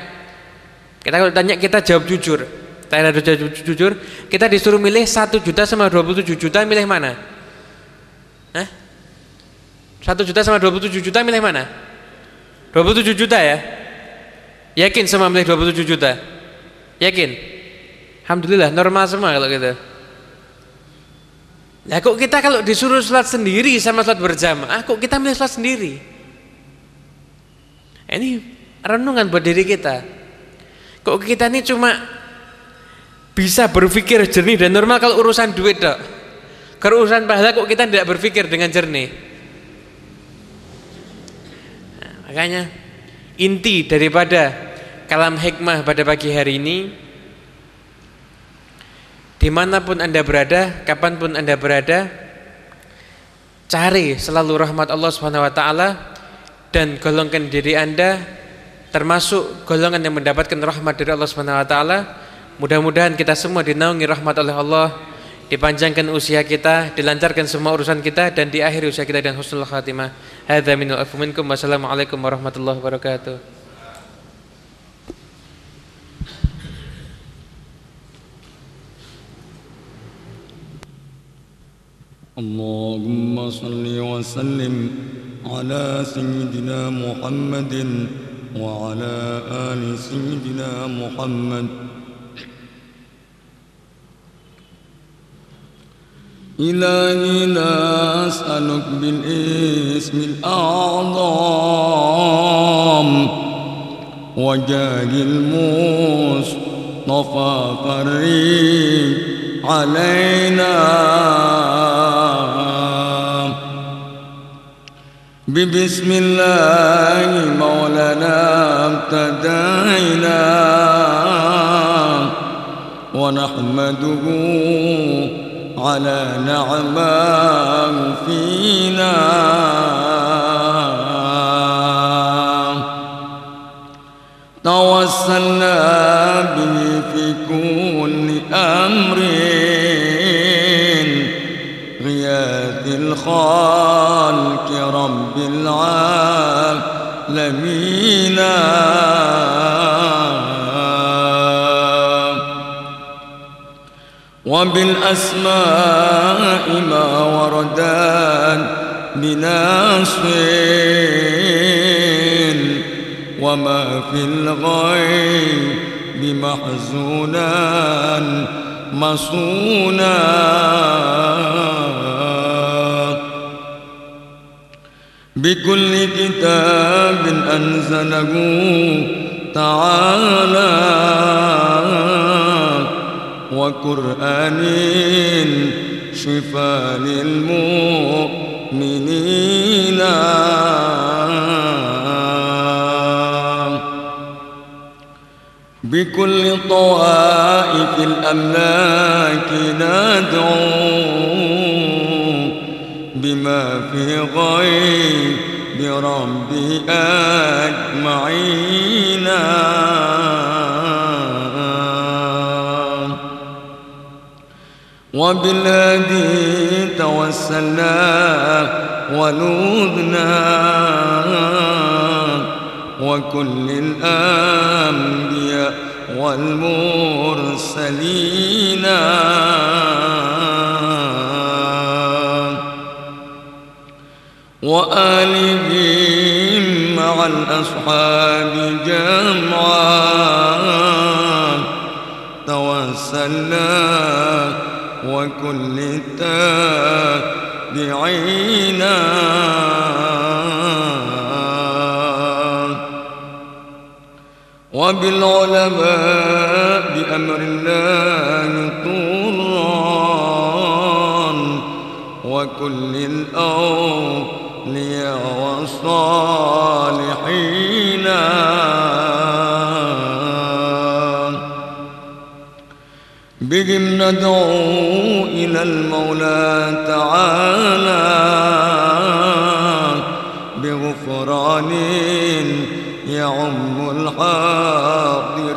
kita kalau ditanya kita jawab jujur. Ada jawab jujur, kita disuruh milih 1 juta sama 27 juta, milih mana? Hah? 1 juta sama 27 juta milih mana? 27 juta ya? Yakin sama milih 27 juta? Yakin? Alhamdulillah normal semua kalau gitu. Nah kok kita kalau disuruh sholat sendiri sama sholat berjamaah, kok kita milih sholat sendiri? Ini renungan buat diri kita. Kok kita ini cuma bisa berpikir jernih dan normal kalau urusan duit dok. Kalau urusan pahala kok kita tidak berpikir dengan jernih. Makanya inti daripada kalam hikmah pada pagi hari ini Di mana pun anda berada, kapan pun anda berada, cari selalu rahmat Allah Taala dan golongkan diri anda termasuk golongan yang mendapatkan rahmat dari Allah Taala. Mudah-mudahan kita semua dinaungi rahmat oleh Allah, dipanjangkan usia kita, dilancarkan semua urusan kita dan di akhir usia kita dan husnul khatimah. Hadza minul afu minkum. Wassalamualaikum warahmatullahi wabarakatuh. اللهم صل وسلم على سيدنا محمد وعلى آل سيدنا محمد إلهي لا أسألك بالإسم الأعظم وجاه المصطفى فريق علينا ببسم الله مولانا ابتدينا ونحمده على نعماه فينا توسلنا به في كل أمر. غياث الخالق رب العالمين. وبالأسماء ما وردان بناصر وما في الغيب بمحزونا مصونا. بكل كتاب أنزله تعالى. وقرآن شفاء للمؤمنين. بكل طوائف الأملاك ندعو بما في غيب بربي أجمعين. وبالذي توسلنا ونوذنا وكل الأنبياء والمرسلين. وآلهم مع الأصحاب جمعا. توسلنا وكل التابعين وبالعلماء بأمر الله طران وكل الأولياء والصالحين. بهم ندعو إلى المولى تعالى بغفران يعم الحاضرين.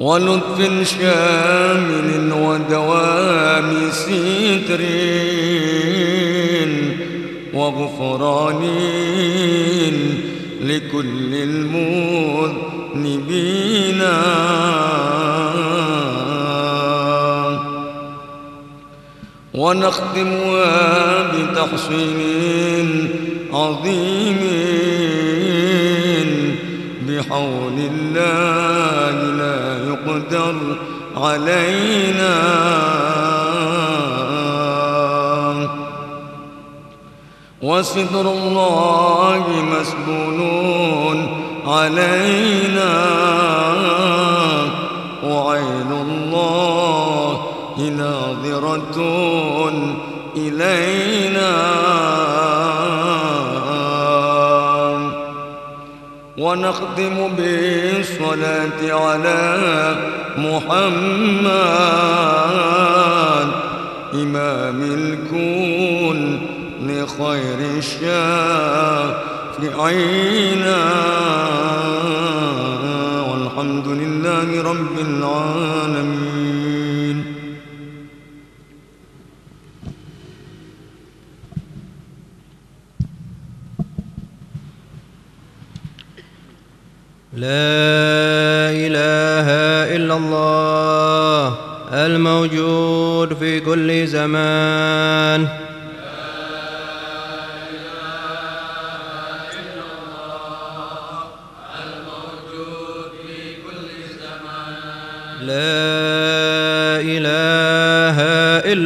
ولطف شامل ودوام ستر وغفران لكل المذنبين. ونختمها بتحصين عظيم بحول الله لا يقدر علينا. وستر الله مسبول علينا. وعين الله ناظرة إلينا. ونختم بالصلاة على محمد إمام الكون. لخير الشافعين. والحمد لله رب العالمين. لا إله إلا الله الموجود في كل زمان.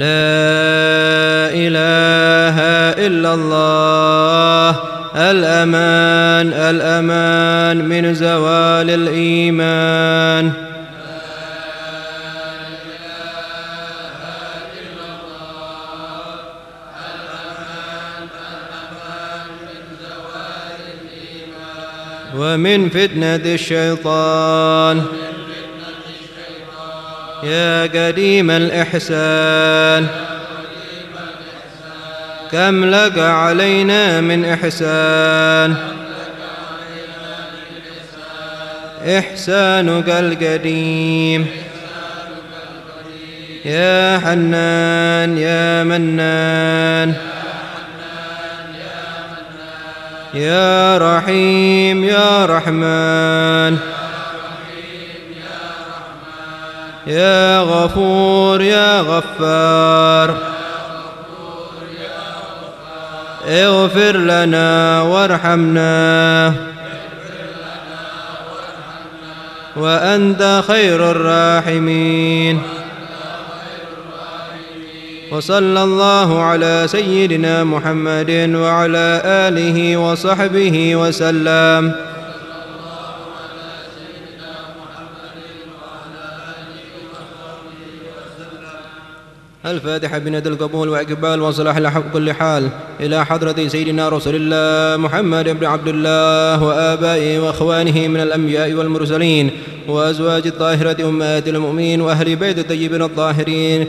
لا إله إلا الله. الأمان الأمان من زوال الإيمان. ومن فتنة الشيطان. يا قديم الإحسان. كم لك علينا من إحسان. إحسانك القديم. يا حنان يا منان. يا رحيم يا رحمن. يا غفور يا غفار. اغفر لنا وارحمنا. وأنت خير الراحمين. وصلى الله على سيدنا محمد وعلى آله وصحبه وسلم. الفاتحة بند القبول وإقبال وصلاح كل حال إلى حضرة سيدنا رسول الله محمد بن عبد الله وآبائه وأخوانه من الأنبياء والمرسلين وأزواج الطاهرة أمهات المؤمنين وأهل بيت الطيبين الطاهرين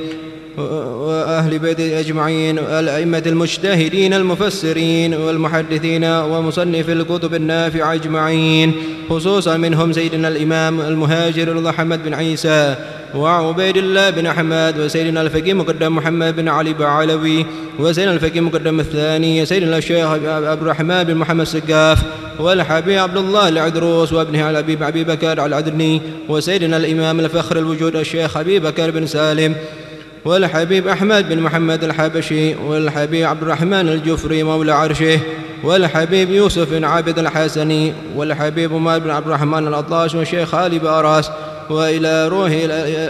وأهل بيت أجمعين والأئمة المجتهدين المفسرين والمحدثين ومصنف الكتب النافعة أجمعين خصوصا منهم سيدنا الإمام المهاجر محمد بن عيسى وعبيد الله بن أحمد وسيدنا الفقيه مقدم محمد بن علي بعلوي وسيدنا الفقيه مقدم الثاني سيدنا الشيخ عبد الرحمن بن محمد السقاف والحبيب عبد الله العدروس وابنه الحبيب أبي بكر العدني وسيدنا الإمام الفخر الوجود الشيخ أبي بكر بن سالم والحبيب أحمد بن محمد الحبشي والحبيب عبد الرحمن الجفري مولى عرشه والحبيب يوسف بن عابد الحسني والحبيب عمر بن عبد الرحمن الأطاش والشيخ خالي بأراس وإلى روح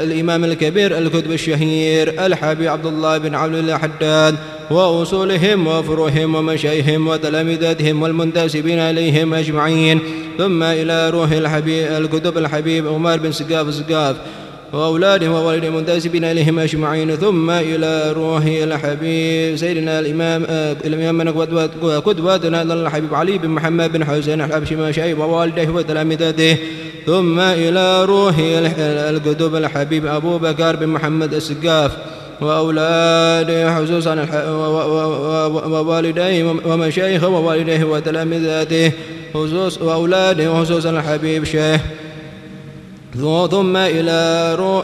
الإمام الكبير الكتب الشهير الحبيب عبد الله بن عبد الله حداد وأصولهم وفروعهم ومشايخهم وتلامذتهم والمنتسبين إليهم أجمعين ثم إلى روح الحبيب الكتب الحبيب عمر بن سقاف سقاف وأولادهم ووالدهم منتسبين إليهم أجمعين ثم إلى روح الحبيب سيدنا الإمام آه الإمام قدوتنا الحبيب علي بن محمد بن حسين الحبشي مشايخ ووالديه وتلامذته ثم إلى روح الكتب الحبيب أبو بكر بن محمد السقاف وأولاده خصوصا ووالديه ومشايخه ووالديه وتلامذته خصوص وأولاده خصوصا الحبيب شيخ ثم إلى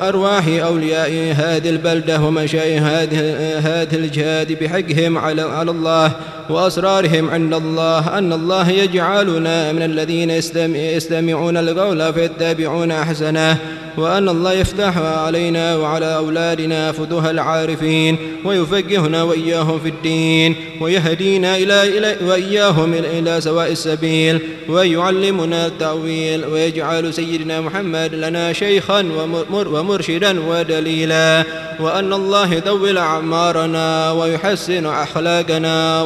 أرواح أولياء هذه البلدة ومشايخ هذه هذه الجهاد بحقهم على على الله وأسرارهم عند الله. أن الله يجعلنا من الذين يستمعون القول فيتبعون أحسنه. وأن الله يفتح علينا وعلى أولادنا فتوح العارفين ويفقهنا وإياهم في الدين ويهدينا إلى, إلى وإياهم إلى سواء السبيل ويعلمنا التأويل ويجعل سيدنا محمد لنا شيخا ومرشدا ودليلا وأن الله يطول أعمارنا ويحسن أخلاقنا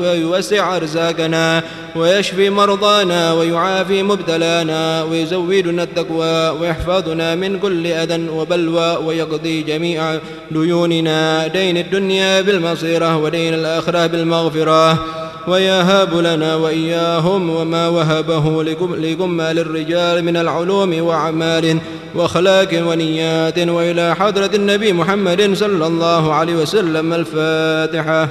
ويوسع أرزاقنا ويشفي مرضانا ويعافي مبتلانا ويزودنا التقوى ويحفظنا من كل أذى وبلوى ويقضي جميع ديوننا. دين الدنيا بالمصيرة ودين الآخرة بالمغفرة. ويهب لنا وإياهم وما وهبه لجمال الرجال من العلوم وأعمال وأخلاق ونيات. وإلى حضرة النبي محمد صلى الله عليه وسلم الفاتحة.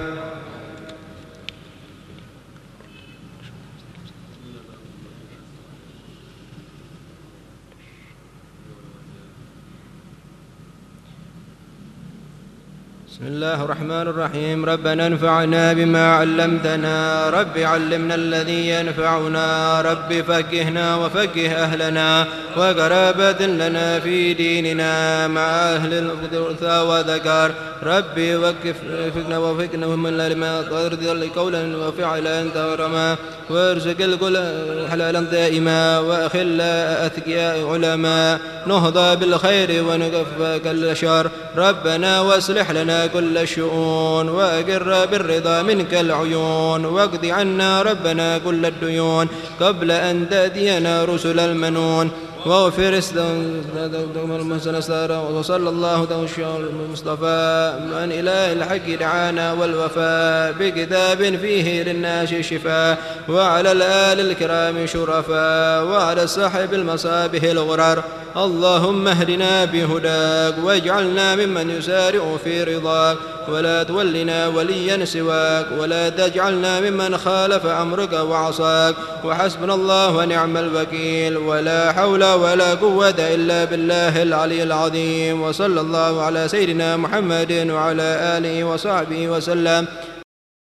الله الرحمن الرحيم. ربنا انفعنا بما علمتنا. رب علمنا الذي ينفعنا. رب فكهنا وفكه أهلنا. وقرابة لنا في ديننا مع أهل الأنثى وذكر ربي وكفنا وفكنا من لما ترضي قولا وفعلا ورما وارزق الكل حلالا دائما. وأخل أثقياء علماء نهضى بالخير ونكف كل شر ربنا واصلح لنا كل الشؤون وأقر بالرضا منك العيون واقض عنا ربنا كل الديون قبل أن تأتينا رسل المنون. واغفر وصلى الله المصطفى من إله الحق دعانا والوفاء بكتاب فيه للناس شفاء وعلى الآل الكرام شرفاء وعلى الصحب المصابه الغرر اللهم اهدنا بهداك واجعلنا ممن يسارع في رضاك ولا تولنا وليا سواك ولا تجعلنا ممن خالف أمرك وعصاك. وحسبنا الله ونعم الوكيل. ولا حول ولا قوة إلا بالله العلي العظيم. وصلى الله على سيدنا محمد وعلى آله وصحبه وسلم.